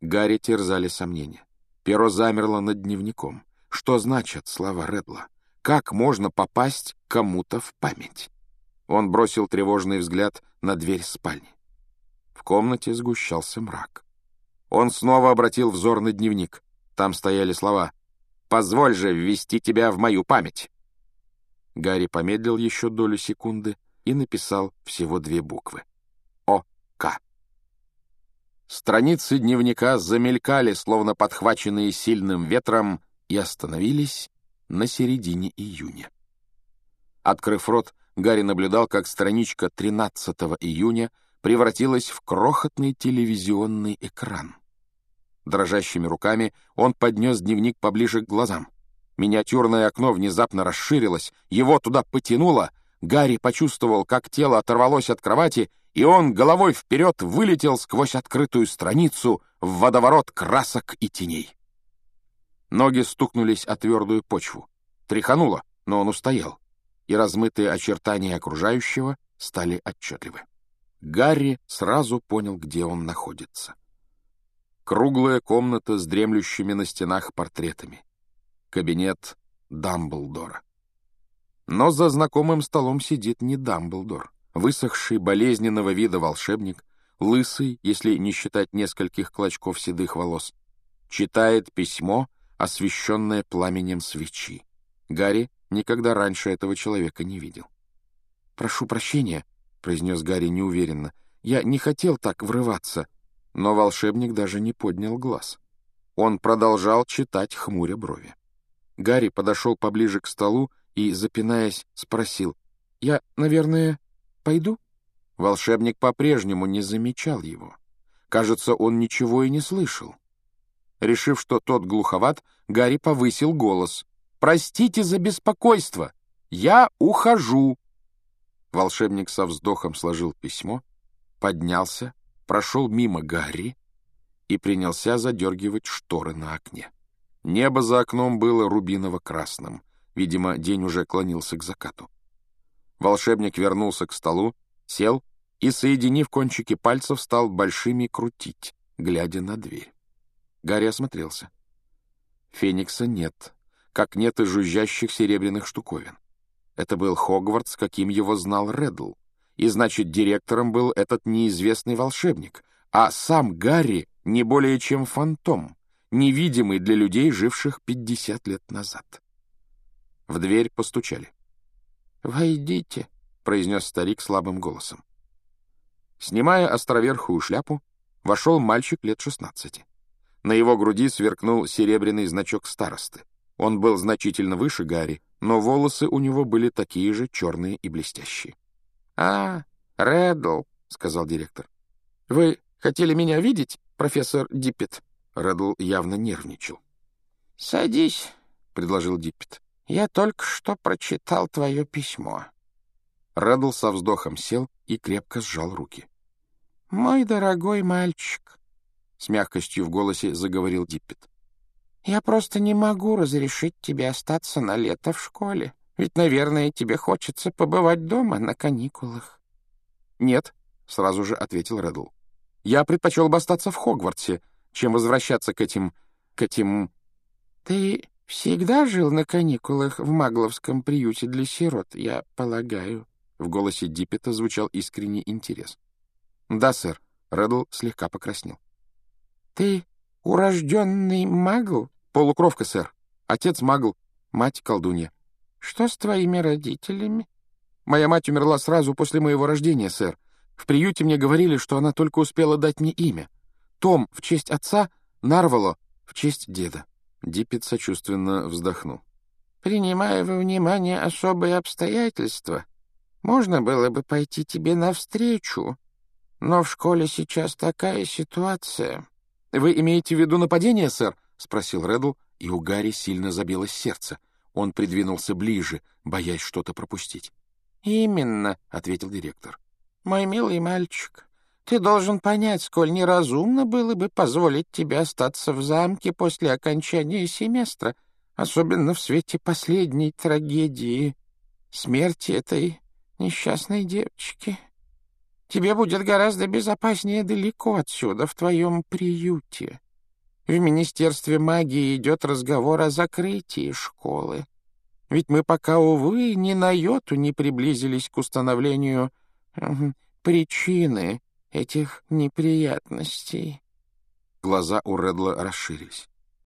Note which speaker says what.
Speaker 1: Гарри терзали сомнения. Перо замерло над дневником. Что значат слова Редла? Как можно попасть кому-то в память? Он бросил тревожный взгляд на дверь спальни. В комнате сгущался мрак. Он снова обратил взор на дневник. Там стояли слова «Позволь же ввести тебя в мою память». Гарри помедлил еще долю секунды и написал всего две буквы. Страницы дневника замелькали, словно подхваченные сильным ветром, и остановились на середине июня. Открыв рот, Гарри наблюдал, как страничка 13 июня превратилась в крохотный телевизионный экран. Дрожащими руками он поднес дневник поближе к глазам. Миниатюрное окно внезапно расширилось, его туда потянуло. Гарри почувствовал, как тело оторвалось от кровати, и он головой вперед вылетел сквозь открытую страницу в водоворот красок и теней. Ноги стукнулись о твердую почву. Тряхануло, но он устоял, и размытые очертания окружающего стали отчетливы. Гарри сразу понял, где он находится. Круглая комната с дремлющими на стенах портретами кабинет Дамблдора. Но за знакомым столом сидит не Дамблдор, высохший болезненного вида волшебник, лысый, если не считать нескольких клочков седых волос, читает письмо, освещенное пламенем свечи. Гарри никогда раньше этого человека не видел. «Прошу прощения», — произнес Гарри неуверенно, — «я не хотел так врываться». Но волшебник даже не поднял глаз. Он продолжал читать, хмуря брови. Гарри подошел поближе к столу и, запинаясь, спросил, «Я, наверное, пойду?» Волшебник по-прежнему не замечал его. Кажется, он ничего и не слышал. Решив, что тот глуховат, Гарри повысил голос. «Простите за беспокойство! Я ухожу!» Волшебник со вздохом сложил письмо, поднялся, прошел мимо Гарри и принялся задергивать шторы на окне. Небо за окном было рубиново-красным. Видимо, день уже клонился к закату. Волшебник вернулся к столу, сел и, соединив кончики пальцев, стал большими крутить, глядя на дверь. Гарри осмотрелся. Феникса нет, как нет и жужжащих серебряных штуковин. Это был Хогвартс, каким его знал Реддл. И значит, директором был этот неизвестный волшебник, а сам Гарри не более чем фантом, невидимый для людей, живших 50 лет назад. В дверь постучали. «Войдите», — произнес старик слабым голосом. Снимая островерхую шляпу, вошел мальчик лет 16. На его груди сверкнул серебряный значок старосты. Он был значительно выше Гарри, но волосы у него были такие же черные и блестящие. «А, Реддл», — сказал директор. «Вы хотели меня видеть, профессор Диппет?» Реддл явно нервничал. «Садись», — предложил Диппет. «Я только что прочитал твое письмо». Реддл со вздохом сел и крепко сжал руки. «Мой дорогой мальчик», — с мягкостью в голосе заговорил Диппет, «я просто не могу разрешить тебе остаться на лето в школе, ведь, наверное, тебе хочется побывать дома на каникулах». «Нет», — сразу же ответил Реддл. «Я предпочел бы остаться в Хогвартсе, чем возвращаться к этим... к этим... Ты всегда жил на каникулах в Магловском приюте для сирот, я полагаю. В голосе Диппета звучал искренний интерес. Да, сэр. Реддл слегка покраснел. Ты урожденный магл? Полукровка, сэр. Отец магл, мать колдунья. Что с твоими родителями? Моя мать умерла сразу после моего рождения, сэр. В приюте мне говорили, что она только успела дать мне имя. Том в честь отца, Нарвало в честь деда. Диппет сочувственно вздохнул. «Принимая во внимание особые обстоятельства, можно было бы пойти тебе навстречу, но в школе сейчас такая ситуация». «Вы имеете в виду нападение, сэр?» — спросил Реддл, и у Гарри сильно забилось сердце. Он придвинулся ближе, боясь что-то пропустить. «Именно», — ответил директор. «Мой милый мальчик, ты должен понять, сколь неразумно было бы позволить тебе остаться в замке после окончания семестра, особенно в свете последней трагедии — смерти этой несчастной девочки. Тебе будет гораздо безопаснее далеко отсюда, в твоем приюте.
Speaker 2: в Министерстве магии идет разговор о закрытии школы. Ведь мы пока, увы, ни на йоту не приблизились к установлению причины этих неприятностей.
Speaker 1: Глаза у Редла расширились.